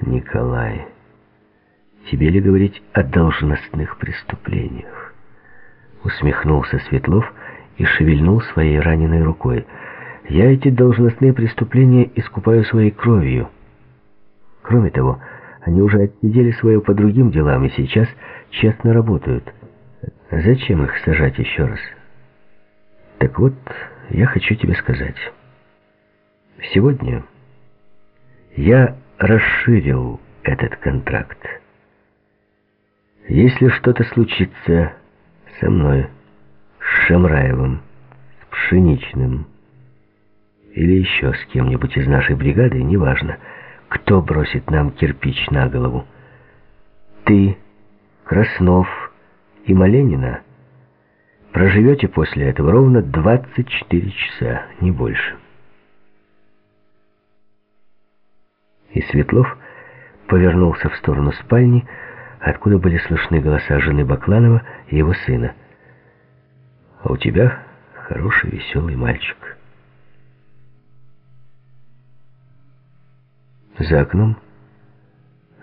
Николай, тебе ли говорить о должностных преступлениях? Усмехнулся Светлов и шевельнул своей раненой рукой. Я эти должностные преступления искупаю своей кровью. Кроме того, они уже отсидели свое по другим делам и сейчас честно работают. Зачем их сажать еще раз? Так вот, я хочу тебе сказать. Сегодня я расширил этот контракт. Если что-то случится со мной, с Шамраевым, с Пшеничным или еще с кем-нибудь из нашей бригады, неважно, кто бросит нам кирпич на голову, ты, Краснов и Маленина проживете после этого ровно 24 часа, не больше. И Светлов повернулся в сторону спальни, откуда были слышны голоса жены Бакланова и его сына. «А у тебя хороший, веселый мальчик». За окном,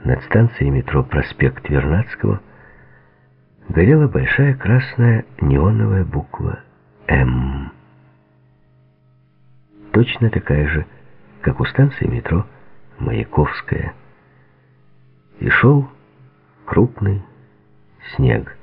над станцией метро «Проспект Вернадского», горела большая красная неоновая буква «М». Точно такая же, как у станции метро Маяковская. И шел крупный снег.